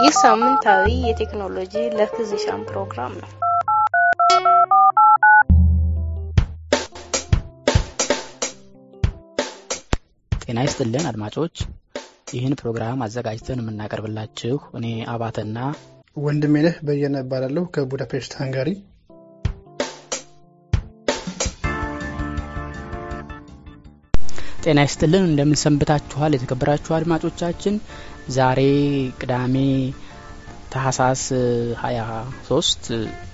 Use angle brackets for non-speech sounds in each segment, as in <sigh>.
ይህ ሳምንታዊ የቴክኖሎጂ ለፊዚሻን ፕሮግራም ነው። ጤና ይስጥልን አድማጮች፣ ይህን ፕሮግራም አዘጋጅተን የምናቀርብላችሁ እኔ አባተና ወንድሜነህ በየነ እባላለሁ ከቡዳፔስት ሃንጋሪ። ጤና ይስጥልን እንደምን ሰንብታችኋል? የተከበራችሁ አድማጮቻችን ዛሬ ቅዳሜ ታህሳስ 23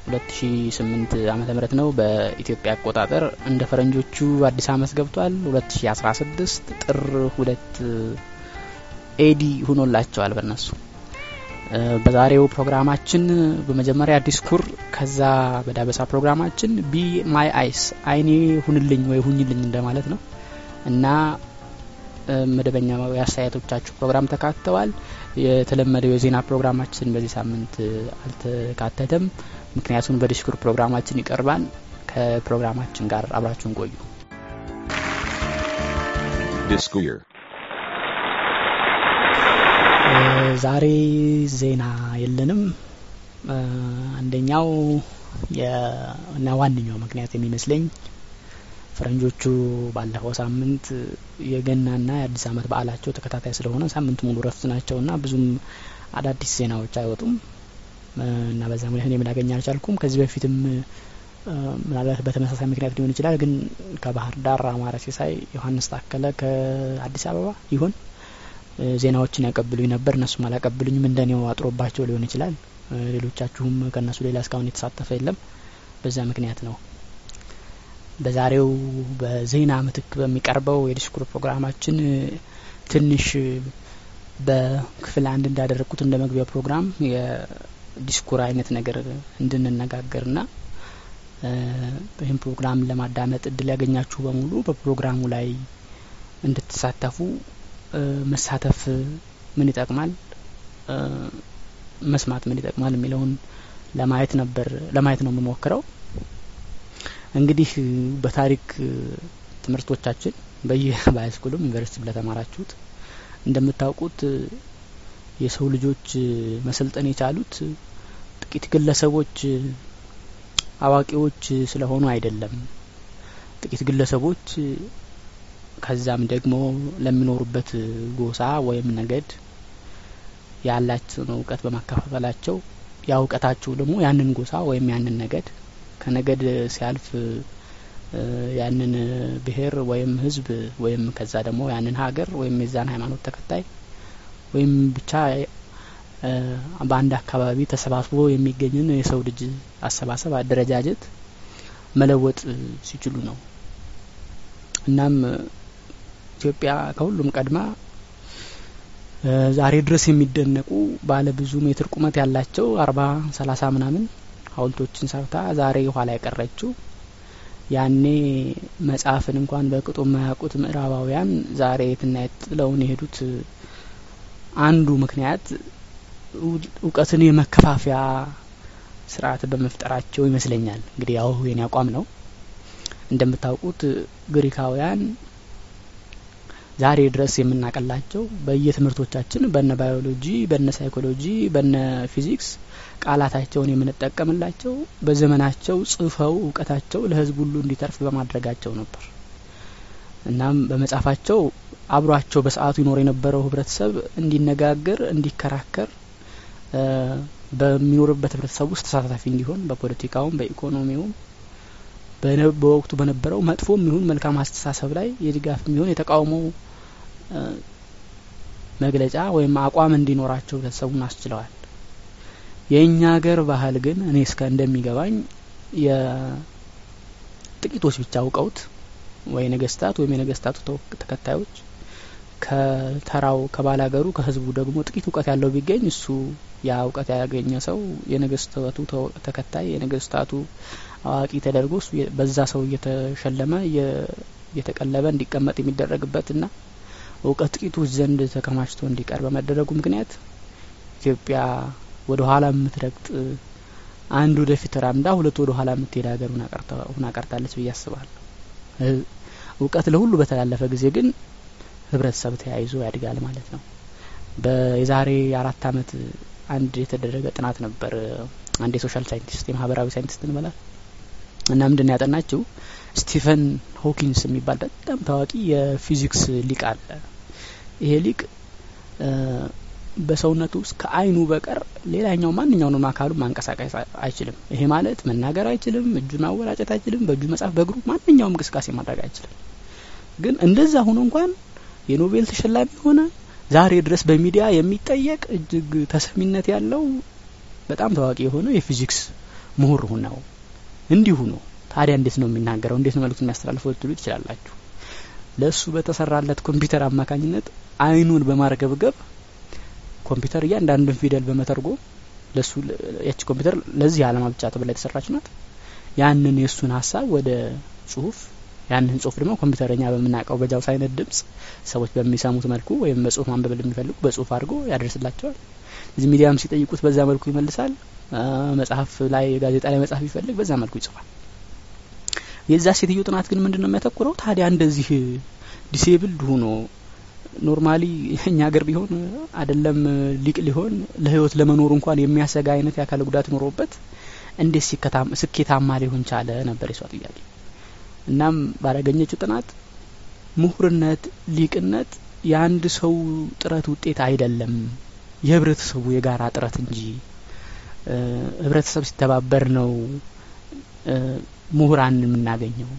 2008 ዓመተ ምህረት ነው። በኢትዮጵያ አቆጣጠር እንደ ፈረንጆቹ አዲስ ዓመት ገብቷል። 2016 ጥር ሁለት AD ሆኖላቸዋል በእነሱ። በዛሬው ፕሮግራማችን በመጀመሪያ ዲስኩር፣ ከዛ በዳበሳ ፕሮግራማችን Be My Eyes አይኔ ሁንልኝ ወይ ሁኝልኝ እንደማለት ነው እና መደበኛ የአስተያየቶቻችሁ ፕሮግራም ተካተዋል። የተለመደው የዜና ፕሮግራማችን በዚህ ሳምንት አልተካተተም፣ ምክንያቱም በዲስኩር ፕሮግራማችን ይቀርባል። ከፕሮግራማችን ጋር አብራችሁን ቆዩ።. ዛሬ ዜና የለንም። አንደኛው እና ዋነኛው ምክንያት የሚመስለኝ ፈረንጆቹ ባለፈው ሳምንት የገናና የአዲስ ዓመት በዓላቸው ተከታታይ ስለሆነ ሳምንት ሙሉ ረፍት ናቸውና ብዙም አዳዲስ ዜናዎች አይወጡም እና በዛ ምክንያት እኔ ላገኝ አልቻልኩም። ከዚህ በፊትም ምናልባት በተመሳሳይ ምክንያት ሊሆን ይችላል፣ ግን ከባህር ዳር አማረ ሲሳይ፣ ዮሐንስ ታከለ ከአዲስ አበባ ይሆን ዜናዎችን ያቀብሉኝ ነበር። እነሱም አላቀብሉኝም። እንደኔው አጥሮባቸው ሊሆን ይችላል። ሌሎቻችሁም ከእነሱ ሌላ እስካሁን የተሳተፈ የለም። በዛ ምክንያት ነው። በዛሬው በዜና ምትክ በሚቀርበው የዲስኩር ፕሮግራማችን ትንሽ በክፍል አንድ እንዳደረግኩት እንደ መግቢያ ፕሮግራም የዲስኩር አይነት ነገር እንድንነጋገርና ይህን ፕሮግራም ለማዳመጥ እድል ያገኛችሁ በሙሉ በፕሮግራሙ ላይ እንድትሳተፉ መሳተፍ ምን ይጠቅማል፣ መስማት ምን ይጠቅማል የሚለውን ለማየት ነበር ለማየት ነው የምሞክረው። እንግዲህ በታሪክ ትምህርቶቻችን በየባይስኩልም <laughs> ዩኒቨርሲቲ ለተማራችሁት እንደምታውቁት የሰው ልጆች መሰልጠን የቻሉት ጥቂት ግለሰቦች አዋቂዎች ስለሆኑ አይደለም። ጥቂት ግለሰቦች ከዛም ደግሞ ለሚኖሩበት ጎሳ ወይም ነገድ ያላቸውን እውቀት በማከፋፈላቸው ያ እውቀታቸው ደግሞ ያንን ጎሳ ወይም ያንን ነገድ ከነገድ ሲያልፍ ያንን ብሔር ወይም ሕዝብ ወይም ከዛ ደግሞ ያንን ሀገር ወይም የዛን ሃይማኖት ተከታይ ወይም ብቻ በአንድ አካባቢ ተሰባስቦ የሚገኝን የሰው ልጅ አሰባሰብ አደረጃጀት መለወጥ ሲችሉ ነው። እናም ኢትዮጵያ ከሁሉም ቀድማ ዛሬ ድረስ የሚደነቁ ባለ ብዙ ሜትር ቁመት ያላቸው አርባ ሰላሳ ምናምን ሐውልቶችን ሰርታ ዛሬ ኋላ የቀረችው ያኔ መጽሐፍን እንኳን በቅጡ የማያውቁት ምዕራባውያን ዛሬ የትና የት ጥለውን የሄዱት አንዱ ምክንያት እውቀትን የመከፋፈያ ስርዓት በመፍጠራቸው ይመስለኛል። እንግዲህ ያው የኔ አቋም ነው። እንደምታውቁት ግሪካውያን ዛሬ ድረስ የምናውቅላቸው በየትምህርቶቻችን በነ ባዮሎጂ፣ በነ ሳይኮሎጂ፣ በነ ፊዚክስ ቃላታቸውን የምንጠቀምላቸው በዘመናቸው ጽፈው እውቀታቸው ለሕዝብ ሁሉ እንዲተርፍ በማድረጋቸው ነበር። እናም በመጻፋቸው አብሯቸው በሰዓቱ ይኖር የነበረው ህብረተሰብ እንዲነጋገር፣ እንዲከራከር በሚኖርበት ህብረተሰብ ውስጥ ተሳታፊ እንዲሆን በፖለቲካውም በኢኮኖሚውም በወቅቱ በነበረው መጥፎም ይሁን መልካም አስተሳሰብ ላይ የድጋፍ የሚሆን የተቃውሞ መግለጫ ወይም አቋም እንዲኖራቸው ህብረተሰቡን አስችለዋል። የእኛ ሀገር ባህል ግን እኔ እስከ እንደሚገባኝ የጥቂቶች ብቻ አውቀውት ወይ ነገስታት ወይም የነገስታቱ ተከታዮች ከተራው ከባል ሀገሩ ከህዝቡ ደግሞ ጥቂት እውቀት ያለው ቢገኝ እሱ ያ እውቀት ያገኘ ሰው የነገስታቱ ተከታይ የነገስታቱ አዋቂ ተደርጎ በዛ ሰው እየተሸለመ እየተቀለበ እንዲቀመጥ የሚደረግበትና እውቀት ጥቂቶች ዘንድ ተከማችቶ እንዲቀር በመደረጉ ምክንያት ኢትዮጵያ ወደ ኋላ የምትረግጥ አንድ ወደፊት ተራምዳ ሁለት ወደ ኋላ የምትሄድ ሀገር ሁና ቀርታለች ብዬ አስባለሁ። እውቀት ለሁሉ በተላለፈ ጊዜ ግን ህብረተሰብ ተያይዞ ያድጋል ማለት ነው። በየዛሬ አራት አመት አንድ የተደረገ ጥናት ነበር። አንድ የ social scientist የማህበራዊ ሳይንቲስት እንበላል እና ምንድን ያጠናችው ስቲፈን ሆኪንግ የሚባል በጣም ታዋቂ የፊዚክስ ሊቅ አለ። ይሄ ሊቅ በሰውነቱ ውስጥ ከአይኑ በቀር ሌላኛው ማንኛውንም አካሉ ማንቀሳቀስ አይችልም። ይሄ ማለት መናገር አይችልም፣ እጁን ማወራጨት አይችልም፣ በእጁ መጻፍ፣ በእግሩ ማንኛውም እንቅስቃሴ ማድረግ አይችልም። ግን እንደዛ ሆኖ እንኳን የኖቤል ተሸላሚ ሆነ ዛሬ ድረስ በሚዲያ የሚጠየቅ እጅግ ተሰሚነት ያለው በጣም ታዋቂ የሆነ የፊዚክስ ምሁር ነው። እንዲሁ ነው። ታዲያ እንዴት ነው የሚናገረው? እንዴት ነው መልእክቱን የሚያስተላልፈው ልትሉ ትችላላችሁ። ለእሱ በተሰራለት ኮምፒውተር አማካኝነት አይኑን በማርገብገብ ኮምፒውተር እያንዳንዱን ፊደል በመተርጎም ለሱ ያቺ ኮምፒውተር ለዚህ ዓላማ ብቻ ተብላ የተሰራች ናት። ያንን የእሱን ሀሳብ ወደ ጽሁፍ ያንን ጽሁፍ ደግሞ ኮምፒውተረኛ በምናውቀው በ JAWS አይነት ድምጽ ሰዎች በሚሰሙት መልኩ ወይም በጽሁፍ ማንበብ ለሚፈልጉ በጽሁፍ አድርጎ ያደርስላቸዋል። እዚህ ሚዲያም ሲጠይቁት በዛ መልኩ ይመልሳል። መጽሐፍ ላይ ጋዜጣ ላይ መጽሐፍ ይፈልግ በዛ መልኩ ይጽፋል። የዛ ሴትዮ ጥናት ግን ምንድን ነው የሚያተኩረው? ታዲያ እንደዚህ disabled ሆኖ normally እኛ ሀገር ቢሆን አይደለም ሊቅ ሊሆን ለህይወት ለመኖሩ እንኳን የሚያሰጋ አይነት የአካል ጉዳት ኖሮበት እንዴት ስኬታማ ሊሆን ቻለ ነበር የሷ ጥያቄ። እናም ባላገኘችው ጥናት ምሁርነት፣ ሊቅነት የአንድ ሰው ጥረት ውጤት አይደለም፣ የህብረተሰቡ የጋራ ጥረት እንጂ ህብረተሰብ ሲተባበር ነው ምሁራን የምናገኘው።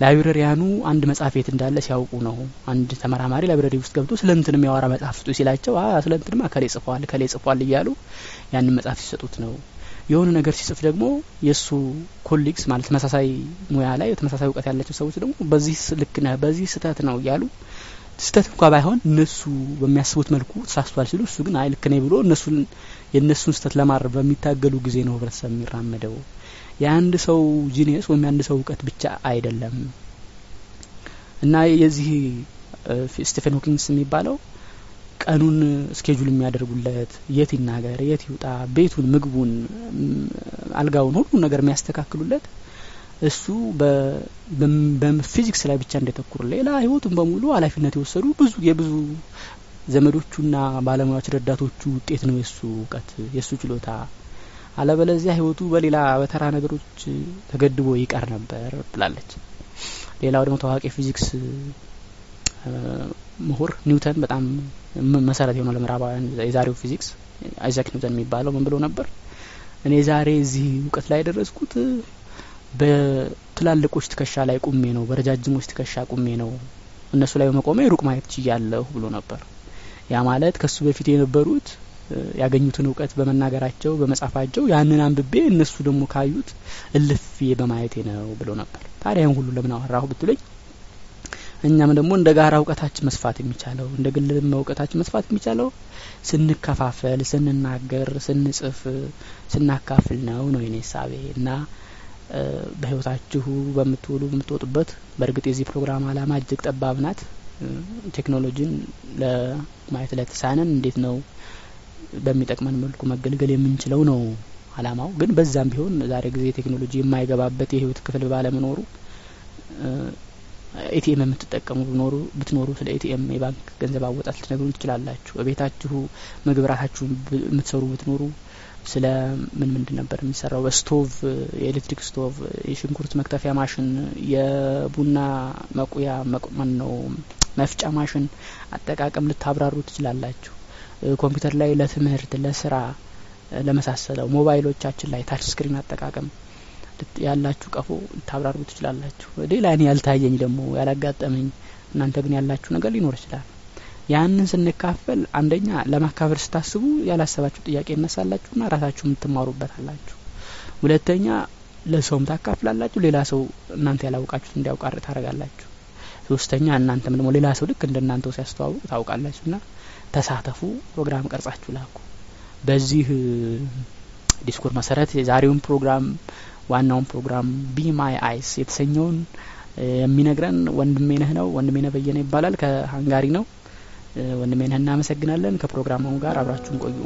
librarian ኑ አንድ መጽሐፍ የት እንዳለ ሲያውቁ ነው። አንድ ተመራማሪ library ውስጥ ገብቶ ስለ እንትን የሚያወራ መጽሐፍ ስጡ ሲላቸው ስለ እንትንማ እከሌ ጽፏል እከሌ ጽፏል እያሉ ያንን መጽሐፍ ሲሰጡት ነው። የሆነ ነገር ሲጽፍ ደግሞ የእሱ colleagues ማለት ተመሳሳይ ሙያ ላይ ተመሳሳይ እውቀት ያላቸው ሰዎች ደግሞ በዚህ ልክ ነህ፣ በዚህ ስህተት ነው እያሉ ስህተት እንኳ ባይሆን እነሱ በሚያስቡት መልኩ ተሳስቷል ሲሉ እሱ ግን አይ ልክ ነኝ ብሎ እነሱን የእነሱን ስህተት ለማረም በሚታገሉ ጊዜ ነው ህብረተሰብ የሚራመደው። የአንድ ሰው genius ወይም የአንድ ሰው እውቀት ብቻ አይደለም እና የዚህ ስቲፈን ሆኪንግ የሚባለው ቀኑን schedule የሚያደርጉለት የት ይናገር፣ የት ይውጣ፣ ቤቱን፣ ምግቡን፣ አልጋውን፣ ሁሉን ነገር የሚያስተካክሉለት እሱ በፊዚክስ ላይ ብቻ እንዲያተኩር ሌላ ህይወቱን በሙሉ ኃላፊነት የወሰዱ ብዙ የብዙ ዘመዶቹና ባለሙያዎች ረዳቶቹ ውጤት ነው የእሱ እውቀት የእሱ ችሎታ። አለበለዚያ ህይወቱ በሌላ በተራ ነገሮች ተገድቦ ይቀር ነበር ብላለች። ሌላው ደግሞ ታዋቂ ፊዚክስ ምሁር ኒውተን በጣም መሰረት የሆነው ለምዕራባውያን የዛሬው ፊዚክስ አይዛክ ኒውተን የሚባለው ምን ብሎ ነበር? እኔ ዛሬ እዚህ እውቀት ላይ የደረስኩት በትላልቆች ትከሻ ላይ ቁሜ ነው፣ በረጃጅሞች ትከሻ ቁሜ ነው። እነሱ ላይ በመቆሜ ሩቅ ማየት ችያለሁ ብሎ ነበር። ያ ማለት ከሱ በፊት የነበሩት ያገኙትን እውቀት በመናገራቸው በመጻፋቸው ያንን አንብቤ እነሱ ደግሞ ካዩት እልፍዬ በማየቴ ነው ብሎ ነበር። ታዲያ ይህን ሁሉ ለምን አወራሁ ብትለኝ እኛም ደግሞ እንደ ጋራ እውቀታችን መስፋት የሚቻለው እንደ ግልም እውቀታችን መስፋት የሚቻለው ስንከፋፈል፣ ስንናገር፣ ስንጽፍ፣ ስናካፍል ነው ነው የኔ ሳቤ እና በህይወታችሁ በምትውሉ በምትወጡበት በእርግጥ የዚህ ፕሮግራም አላማ እጅግ ጠባብ ናት። ቴክኖሎጂን ለማየት ለተሳነን እንዴት ነው በሚጠቅመን መልኩ መገልገል የምንችለው ነው አላማው። ግን በዛም ቢሆን ዛሬ ጊዜ ቴክኖሎጂ የማይገባበት የህይወት ክፍል ባለመኖሩ ኤቲኤም የምትጠቀሙ ብኖሩ ብትኖሩ ስለ ኤቲኤም የባንክ ገንዘብ አወጣት ልትነግሩን ትችላላችሁ። በቤታችሁ ምግብ ራሳችሁ የምትሰሩ ብትኖሩ ስለ ምን ምንድን ነበር የሚሰራው በስቶቭ የኤሌክትሪክ ስቶቭ፣ የሽንኩርት መክተፊያ ማሽን፣ የቡና መቁያ ማን ነው መፍጫ ማሽን አጠቃቀም ልታብራሩ ትችላላችሁ። ኮምፒውተር ላይ ለትምህርት፣ ለስራ፣ ለመሳሰለው ሞባይሎቻችን ላይ touch screen አጠቃቀም ያላችሁ ቀፎ ልታብራሩ ትችላላችሁ። ሌላ እኔ ያልታየኝ ደግሞ ያላጋጠመኝ እናንተ ግን ያላችሁ ነገር ሊኖር ይችላል። ያንን ስንካፈል አንደኛ ለማካፈል ስታስቡ ያላሰባችሁ ጥያቄ ይነሳላችሁና ራሳችሁ የምትማሩበት ሁለተኛ ለሰውም ታካፍላላችሁ። ሌላ ሰው እናንተ ያወቃችሁት እንዲያውቅ ታደርጋላችሁ። ሶስተኛ እናንተም ደግሞ ሌላ ሰው ልክ እንደ እናንተው ሲያስተዋውቅ ታውቃላችሁና ተሳተፉ። ፕሮግራም ቀርጻችሁ ላኩ። በዚህ ዲስኩር መሰረት የዛሬውን ፕሮግራም ዋናውን ፕሮግራም Be My Eyes የተሰኘውን የሚነግረን ወንድሜ ነህ ነው። ወንድሜ ነህ በየነ ይባላል። ከሀንጋሪ ነው። ወንድሜ ነህ እናመሰግናለን። ከፕሮግራሙ ጋር አብራችሁን ቆዩ።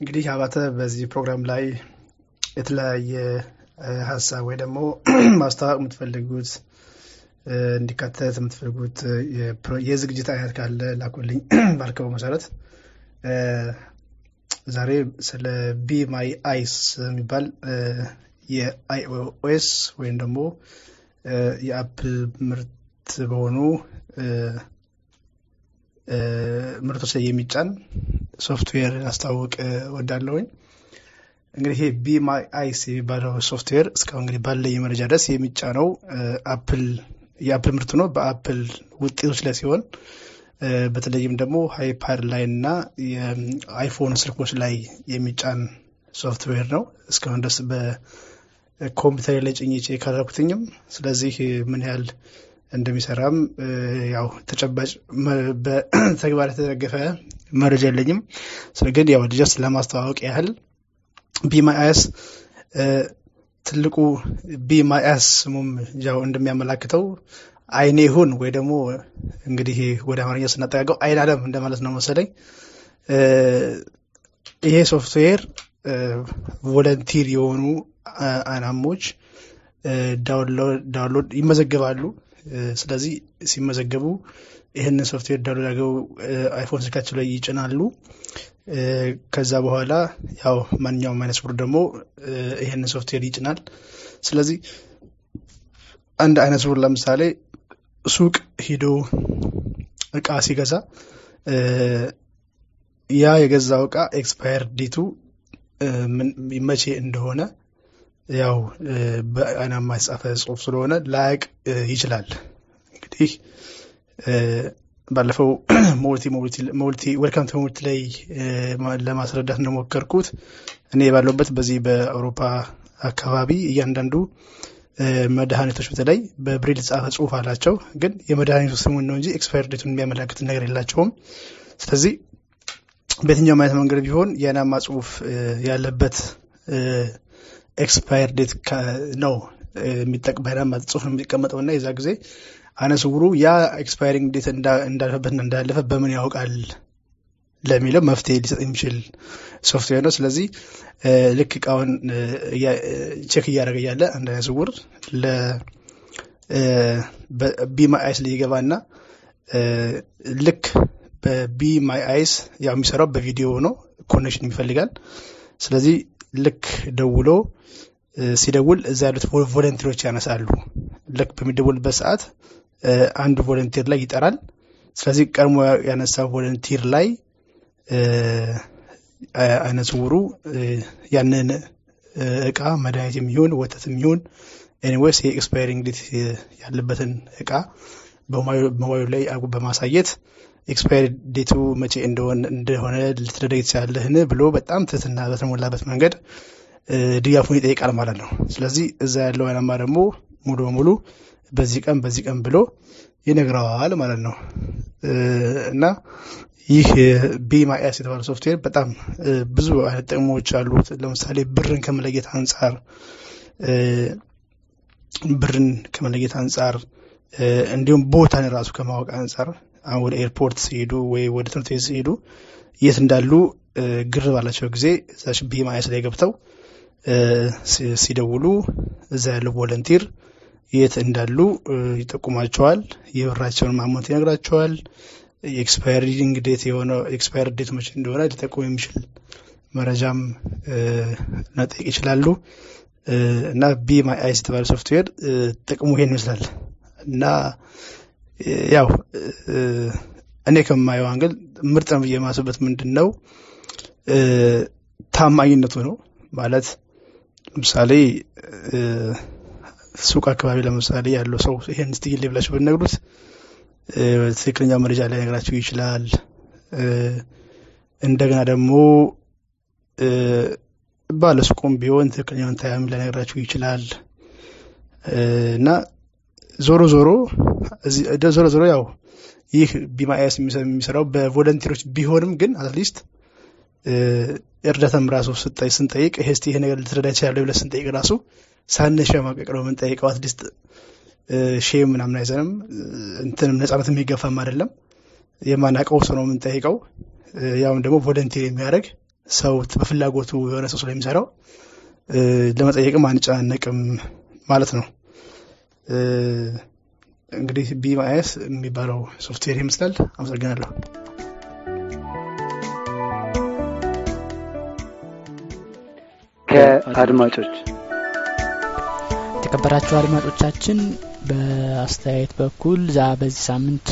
እንግዲህ አባተ በዚህ ፕሮግራም ላይ የተለያየ ሀሳብ ወይ ደግሞ ማስተዋወቅ የምትፈልጉት እንዲካተት የምትፈልጉት የዝግጅት አይነት ካለ ላኩልኝ ባልከው መሰረት ዛሬ ስለ Be My Eyes የሚባል የ iOS ወይም ደግሞ የአፕል ምርት በሆኑ ምርቶች ላይ የሚጫን ሶፍትዌር አስተዋውቃለሁኝ። እንግዲህ ይሄ Be My Eyes የሚባለው ሶፍትዌር እስካሁን እንግዲህ ባለኝ መረጃ ድረስ የሚጫነው አፕል የአፕል ምርት ነው በአፕል ውጤቶች ላይ ሲሆን በተለይም ደግሞ አይፓድ ላይ እና የአይፎን ስልኮች ላይ የሚጫን ሶፍትዌር ነው። እስካሁን ድረስ በኮምፒውተር ላይ ጭኜ check አላደረኩትኝም። ስለዚህ ምን ያህል እንደሚሰራም ያው ተጨባጭ በተግባር <clears throat> የተደገፈ መረጃ የለኝም። ግን ያው just ለማስተዋወቅ ያህል Be My Eyes ትልቁ Be My Eyes ስሙም ያው እንደሚያመላክተው አይኔ ሁን ወይ ደግሞ እንግዲህ ወደ አማርኛ ስናጠጋገው አይን አለም እንደማለት ነው መሰለኝ። ይሄ software volunteer የሆኑ አይናሞች download ይመዘገባሉ። ስለዚህ ሲመዘገቡ ይህንን software download አድርገው አይፎን ስልካቸው ላይ ይጭናሉ። ከዛ በኋላ ያው ማንኛውም አይነ ስውር ደግሞ ይህንን ሶፍትዌር ይጭናል። ስለዚህ አንድ አይነ ስውር ለምሳሌ ሱቅ ሂዶ እቃ ሲገዛ ያ የገዛው እቃ expire date ኡ መቼ እንደሆነ ያው በአይናማ የተጻፈ ጽሁፍ ስለሆነ ላያቅ ይችላል። እንግዲህ ባለፈው <clears throat> ሞልቲ ሞልቲ ላይ ለማስረዳት እንደሞከርኩት እኔ ባለሁበት በዚህ በአውሮፓ አካባቢ እያንዳንዱ መድኃኒቶች በተለይ በብሬል የተጻፈ ጽሁፍ አላቸው። ግን የመድኃኒቱ ስሙን ነው እንጂ expire date ኡን የሚያመላክት ነገር የላቸውም። ስለዚህ በየትኛውም አይነት መንገድ ቢሆን የአይናማ ጽሁፍ ያለበት expire date ነው በአይናማ ጽሁፍ ነው የሚቀመጠው እና የዛ ጊዜ አይነ ያ expiring date እንዳለፈበትና እንዳለፈ በምን ያውቃል ለሚለው መፍትሄ ሊሰጥ የሚችል ሶፍትዌር ነው። ስለዚህ ልክ እቃውን check እያደረገ እያለ አንድ አይነ ስውር በ Be My Eyes ላይ ይገባና ልክ በ Be My Eyes ያው የሚሰራው በቪዲዮ ነው፣ connection ይፈልጋል። ስለዚህ ልክ ደውሎ ሲደውል እዛ ያሉት volunteer ኦች ያነሳሉ። ልክ በሚደውልበት ሰዓት አንድ volunteer ላይ ይጠራል። ስለዚህ ቀድሞ ያነሳ volunteer ላይ አይነ ስውሩ ያንን እቃ መድኃኒት የሚሆን ወተት የሚሆን anyways የ expiring date ያለበትን እቃ በሞባይሉ ላይ በማሳየት expire date ኡ መቼ እንደሆነ ልትረዳኝ ትችላለህን ብሎ በጣም ትህትና በተሞላበት መንገድ ድጋፉን ይጠይቃል ማለት ነው። ስለዚህ እዛ ያለው አይናማ ደግሞ ሙሉ በሙሉ በዚህ ቀን በዚህ ቀን ብሎ ይነግረዋል ማለት ነው እና ይህ Be My Eyes የተባለ ሶፍትዌር በጣም ብዙ አይነት ጥቅሞች አሉት። ለምሳሌ ብርን ከመለየት አንጻር ብርን ከመለየት አንጻር እንዲሁም ቦታን ራሱ ከማወቅ አንጻር አሁን ወደ ኤርፖርት ሲሄዱ ወይ ወደ ትምህርት ቤት ሲሄዱ የት እንዳሉ ግር ባላቸው ጊዜ እዛች Be My Eyes ላይ ገብተው ሲደውሉ እዛ ያለው volunteer የት እንዳሉ ይጠቁማቸዋል። የብራቸውን amount ይነግራቸዋል። የ expiring date የሆነው expire date መቼ እንደሆነ ሊጠቁም የሚችል መረጃም መጠየቅ ይችላሉ። እና Be My Eyes የተባለ ሶፍትዌር ጥቅሙ ይሄን ይመስላል። እና ያው እኔ ከማየው angle ምርጥ ነው ብዬ የማስበው ምንድን ነው ታማኝነቱ ነው። ማለት ለምሳሌ ሱቅ አካባቢ ለምሳሌ ያለው ሰው ይሄን ስትይል ብላችሁ ብትነግሩት ትክክለኛ መረጃ ላይነግራችሁ ይችላል። እንደገና ደግሞ ባለ ሱቁም ቢሆን ትክክለኛውን time ሊነግራችሁ ይችላል እና ዞሮ ዞሮ ዞሮ ዞሮ ያው ይህ Be My Eyes የሚሰራው በ volunteer ኦች ቢሆንም ግን at least እርዳታም ራሱ ስንጠይቅ ይሄ ነገር ልትረዳኝ ትችላለህ ብለህ ስንጠይቅ ራሱ ሳንሸማቀቅ ነው የምንጠይቀው። at least shame ምናምን አይዘንም እንትንም ነጻነት የሚገፋም አይደለም። የማናውቀው ሰው ነው የምንጠይቀው። ያውም ደግሞ volunteer የሚያደርግ ሰው በፍላጎቱ የሆነ ሰው ስለሚሰራው ለመጠየቅም አንጨናነቅም ማለት ነው። እንግዲህ Be My Eyes የሚባለው ሶፍትዌር ይመስላል። አመሰግናለሁ። ከአድማጮች የተከበራችሁ አድማጮቻችን በአስተያየት በኩል ዛ በዚህ ሳምንት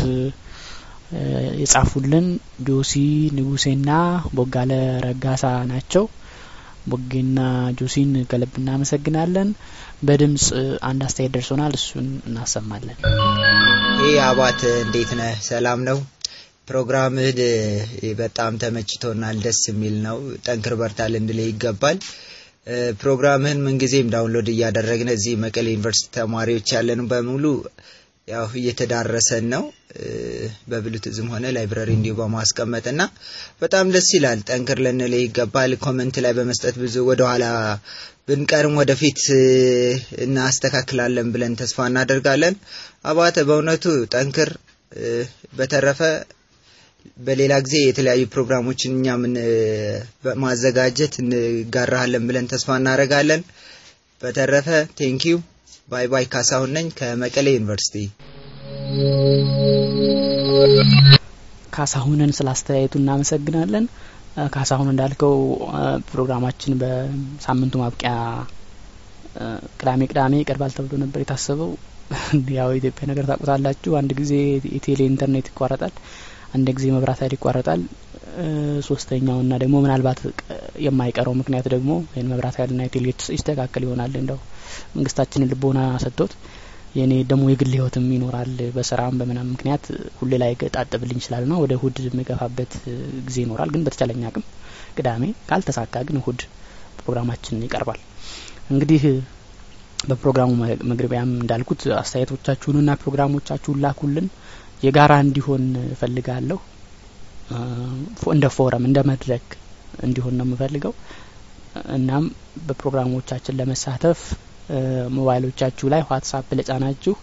የጻፉልን ጆሲ ንጉሴና ቦጋለ ረጋሳ ናቸው። ቦጌና ጆሲን ከልብ እናመሰግናለን። በድምጽ አንድ አስተያየት ደርሶናል። እሱን እናሰማለን። ይህ አባት እንዴት ነህ? ሰላም ነው? ፕሮግራምህ በጣም ተመችቶናል። ደስ የሚል ነው። ጠንክር በርታ ልንልህ ይገባል። ፕሮግራምህን ምንጊዜም download እያደረግን እዚህ መቀሌ ዩኒቨርሲቲ ተማሪዎች ያለን በሙሉ ያው እየተዳረሰን ነው በብሉቱዝም ሆነ library እንዲሁ በማስቀመጥ እና በጣም ደስ ይላል። ጠንክር ልንልህ ይገባል። comment ባለመስጠት ብዙ ወደኋላ ብንቀርም ወደፊት እናስተካክላለን ብለን ተስፋ እናደርጋለን። አባተ በእውነቱ ጠንክር። በተረፈ በሌላ ጊዜ የተለያዩ ፕሮግራሞችን እኛም በማዘጋጀት እናጋራሃለን ብለን ተስፋ እናደርጋለን። በተረፈ thank you bye bye። ካሳሁን ነኝ ከመቀሌ ዩኒቨርሲቲ። ካሳሁንን ስለ አስተያየቱ እናመሰግናለን። ካሳሁን እንዳልከው ፕሮግራማችን በሳምንቱ ማብቂያ ቅዳሜ ቅዳሜ ይቀርባል ተብሎ ነበር የታሰበው። <laughs> ያው የኢትዮጵያ ነገር ታውቁታላችሁ። አንድ ጊዜ የቴሌ ኢንተርኔት ይቋረጣል፣ አንድ ጊዜ መብራት ኃይል ይቋረጣል። ሶስተኛው እና ደግሞ ምናልባት የማይቀረው ምክንያት ደግሞ ይህን መብራት ኃይልና የቴሌ ይስተካከል ይሆናል እንደው መንግስታችንን ልቦና ሰጥቶት የኔ ደግሞ የግል ህይወትም ይኖራል በስራም በምናም ምክንያት ሁሌ ላይ ገጣጥብልኝ ይችላል ና ወደ እሁድ የሚገፋበት ጊዜ ይኖራል። ግን በተቻለኝ አቅም ቅዳሜ ካልተሳካ ግን እሁድ ፕሮግራማችን ይቀርባል። እንግዲህ በፕሮግራሙ መግቢያም እንዳልኩት አስተያየቶቻችሁንና ፕሮግራሞቻችሁን ላኩልን። የጋራ እንዲሆን እፈልጋለሁ። እንደ ፎረም እንደ መድረክ እንዲሆን ነው የምፈልገው። እናም በፕሮግራሞቻችን ለመሳተፍ ሞባይሎቻችሁ ላይ ዋትሳፕ ለጫናችሁ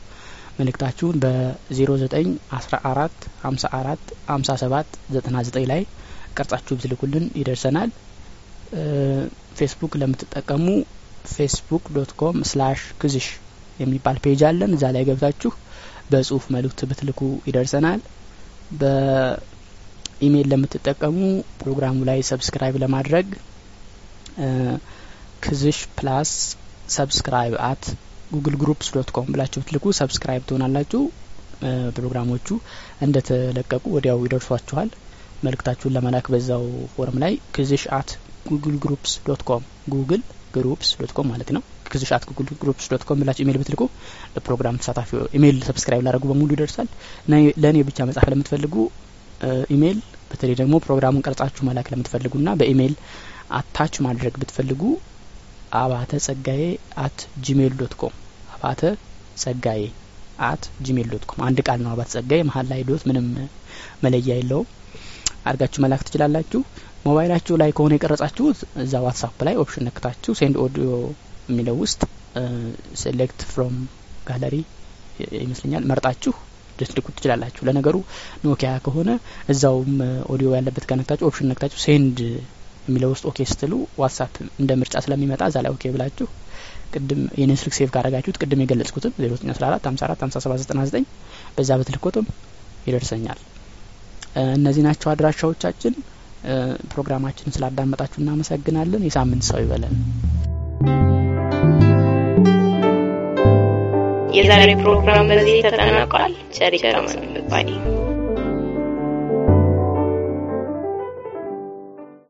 መልእክታችሁን በ09 14 54 57 99 ላይ ቀርጻችሁ ብትልኩልን ይደርሰናል። ፌስቡክ ለምትጠቀሙ Facebook dot com slash ክዝሽ የሚባል page አለን። እዛ ላይ ገብታችሁ በጽሁፍ መልእክት ብትልኩ ይደርሰናል። በኢሜይል ለምትጠቀሙ ፕሮግራሙ ላይ subscribe ለማድረግ ክዝሽ plus subscribe at Google Groups dot com ብላችሁ ብትልኩ subscribe ትሆናላችሁ። ፕሮግራሞቹ እንደተለቀቁ ወዲያው ይደርሷችኋል። መልእክታችሁን ለመላክ በዛው ፎረም ላይ ክዝሽ at Google Groups dot com Google Groups dot com ማለት ነው። ክዝሽ at Groups dot com ብላችሁ ኢሜይል ብትልኩ ለፕሮግራም ተሳታፊ ኢሜይል subscribe ላደረጉ በሙሉ ይደርሳል። ለእኔ ብቻ መጻፍ ለምትፈልጉ ኢሜይል በተለይ ደግሞ ፕሮግራሙን ቀርጻችሁ መላክ ለምትፈልጉና በኢሜይል attach ማድረግ ብትፈልጉ አባተ ጸጋዬ at Gmail dot com አባተ ጸጋዬ at Gmail dot com አንድ ቃል ነው። አባተ ጸጋዬ መሀል ላይ dot ምንም መለያ የለውም። አድርጋችሁ መላክ ትችላላችሁ። ሞባይላችሁ ላይ ከሆነ የቀረጻችሁት እዛ WhatsApp ላይ option ነክታችሁ send audio የሚለው ውስጥ select from gallery ይመስለኛል መርጣችሁ ልትልኩት ትችላላችሁ። ለነገሩ Nokia ከሆነ እዛውም ኦዲዮ ያለበት ከነክታችሁ option ነክታችሁ send የሚለው ውስጥ okay ስትሉ WhatsApp እንደ ምርጫ ስለሚመጣ እዛ ላይ okay ብላችሁ ቅድም የኔን ስልክ save ካረጋችሁት ቅድም የገለጽኩትን 0914 54 57 99 በዛ ብትልኩትም ይደርሰኛል። እነዚህ ናቸው አድራሻዎቻችን። ፕሮግራማችንን ስላዳመጣችሁ እናመሰግናለን። የሳምንት ሰው ይበለን። የዛሬ ፕሮግራም በዚህ ተጠናቋል። ቸር ይግጠመን